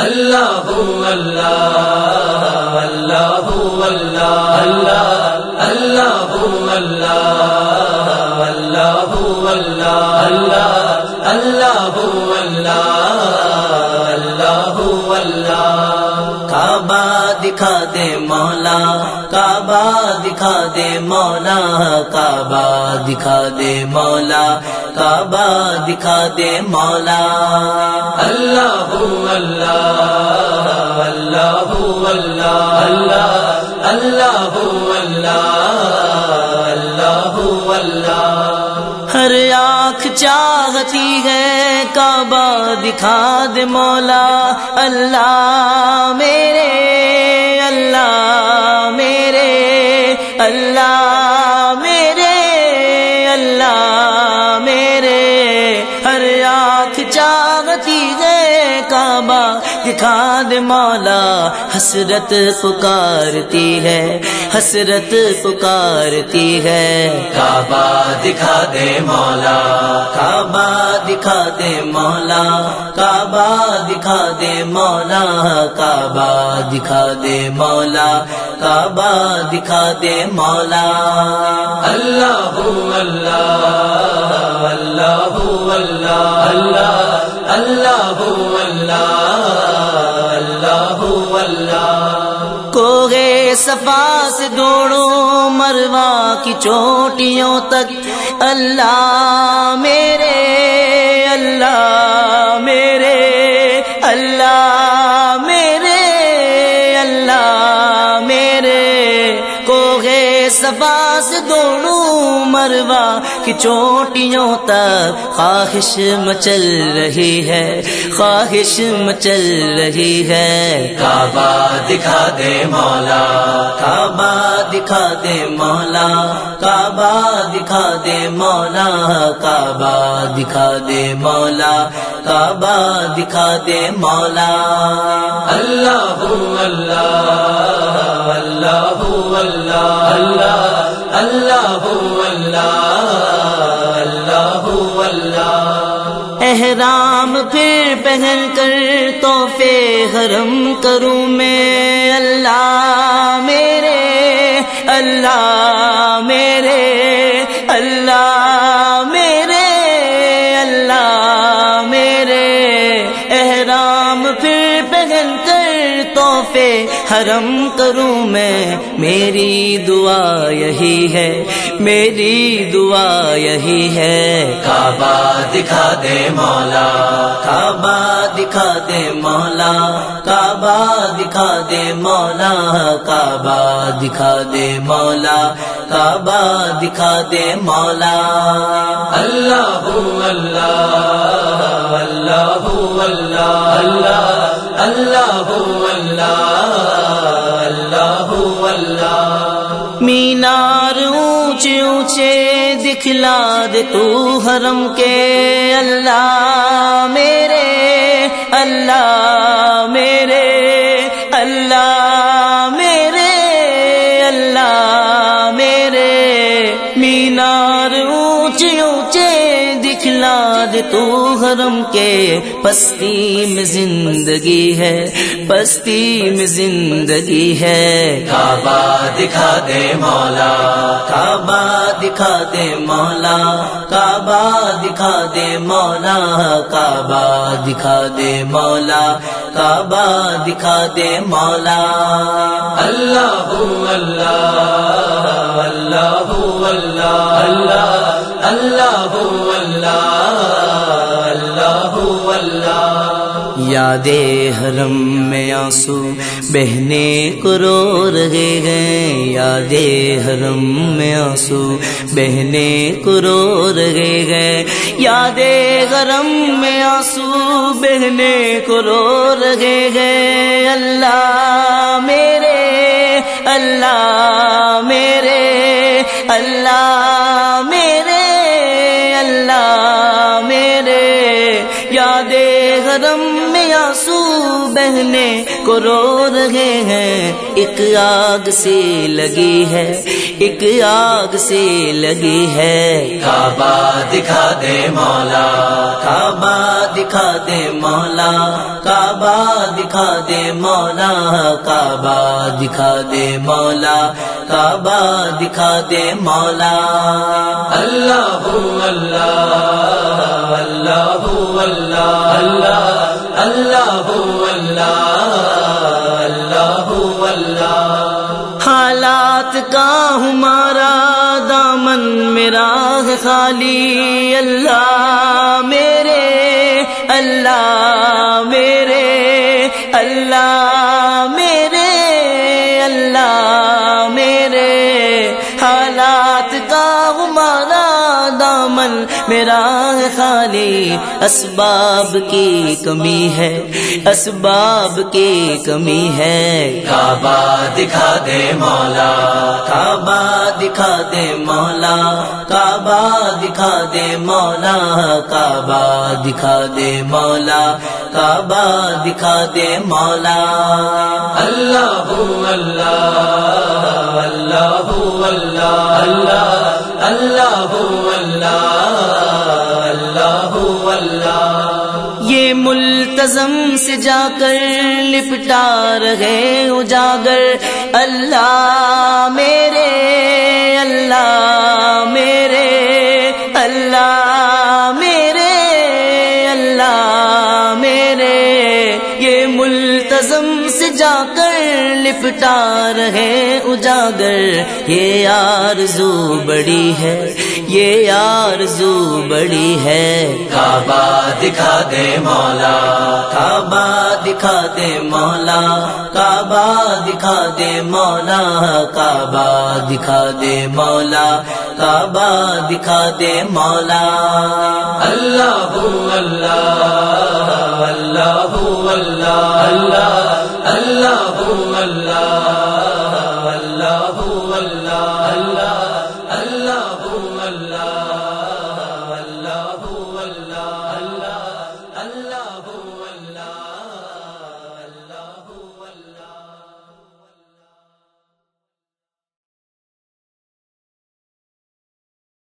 اللہ اللہ اللہ اللہ اللہ اللہ دکھا دے مولا کعبہ دکھا دے مولا کعبہ دکھا دے مولا کعبہ دکھا دے مولا اللہ اللہ اللہ اللہ اللہ اللہ اللہ ہر آنکھ چاہتی ہے، کعبہ دکھا دے مولا۔ اللہ میرے اللہ میرے اللہ میرے اللہ میرے۔ ہر آنکھ چاہتی ہے، کعبہ دکھا دے مولا حسرت پکارتی ہے، حسرت پکارتی ہے۔ کعبہ دکھا دے مولا، کعبہ دکھا دے مولا، کعبہ دکھا دے مولا، کعبہ دکھا دے مولا، کعبہ دکھا دے مولا۔ اللہ اللہ اللہ اللہ اللہ کی چوٹیوں تک۔ اللہ میرے اللہ میرے اللہ میرے اللہ میرے۔ کوگے صفا سے دوڑوں مروا کی چوٹیوں تک۔ خواہش مچل رہی ہے، خواہش مچل رہی ہے۔ کعبہ دکھا دے مولا، کعبہ دکھا دے مولا کعبہ دکھا دے مولا کعبہ دکھا دے مولا کعبہ دکھا دے مولا۔ اللہ اللہ اللہ اللہ اللہ اللہ اللہ اللہ احرام پھر پہن کر توفے حرم کروں میں۔ نہ توفے حرم کروں میں، میری دعا یہی ہے، میری دعا یہی ہے۔ کعبہ دکھا دے مولا، کعبہ دکھا دے مولا، کعبہ دکھا دے مولا، کعبہ دکھا دے مولا، کعبہ دکھا دے مولا۔ اللہ اللہ اللہ اللہ اللہ کھلا دے تو حرم کے۔ اللہ میرے اللہ میرے اللہ تو حرم کے پستی میں زندگی ہے پستی میں زندگی ہے کعبہ دکھا دے مولا کعبہ دکھا دے مولا کعبہ دکھا دے مولا کعبہ دکھا دے مولا کعبہ دکھا دے مولا اللہ اللہ اللہ اللہ اللہ اللہ اللہ یاد حرم میں آنسو بہنے کو رو رہے ہیں۔ یاد حرم میں آنسو بہنے کو رو رہے ہیں۔ یاد حرم میں آنسو بہنے کو رو رہے ہیں۔ اللہ میرے اللہ میرے، اللہ بہنے کو رو رہے ہیں۔ ایک آگ سے لگی ہے، ایک آگ سے لگی ہے۔ کعبہ دکھا دے مولا، کعبہ دکھا دے مولا، کعبہ دکھا دے مولا، کعبہ دکھا دے مولا، کعبہ دکھا دے مولا۔ اللہ اللہ اللہ اللہ اللہ اللہ اللہ اللہ۔ حالات کا ہمارا دامن میرا ہے خالی۔ اللہ میرے اللہ میرے اللہ میرے۔ میرا خالی اسباب کی کمی ہے اسباب کی کمی ہے کعبہ دکھا دے مولا کعبہ دکھا دے مولا کعبہ دکھا دے مولا کعبہ دکھا دے مولا کعبہ دکھا دے مولا اللہ اللہ اللہ اللہ اللہ اللہ اللہ ملتظم سے جا کر لپٹا رہے اجاگر۔ اللہ میرے اللہ میرے اللہ میرے اللہ میرے۔ یہ ملتظم سے جا کر لپٹا رہے اجاگر۔ یہ آرزو بڑی ہے، یہ آرزو بڑی ہے۔ کعبہ دکھا دے مولا، کعبہ دکھا دے مولا، کعبہ دکھا دے مولا، کعبہ دکھا دے مولا، کعبہ دکھا دے مولا۔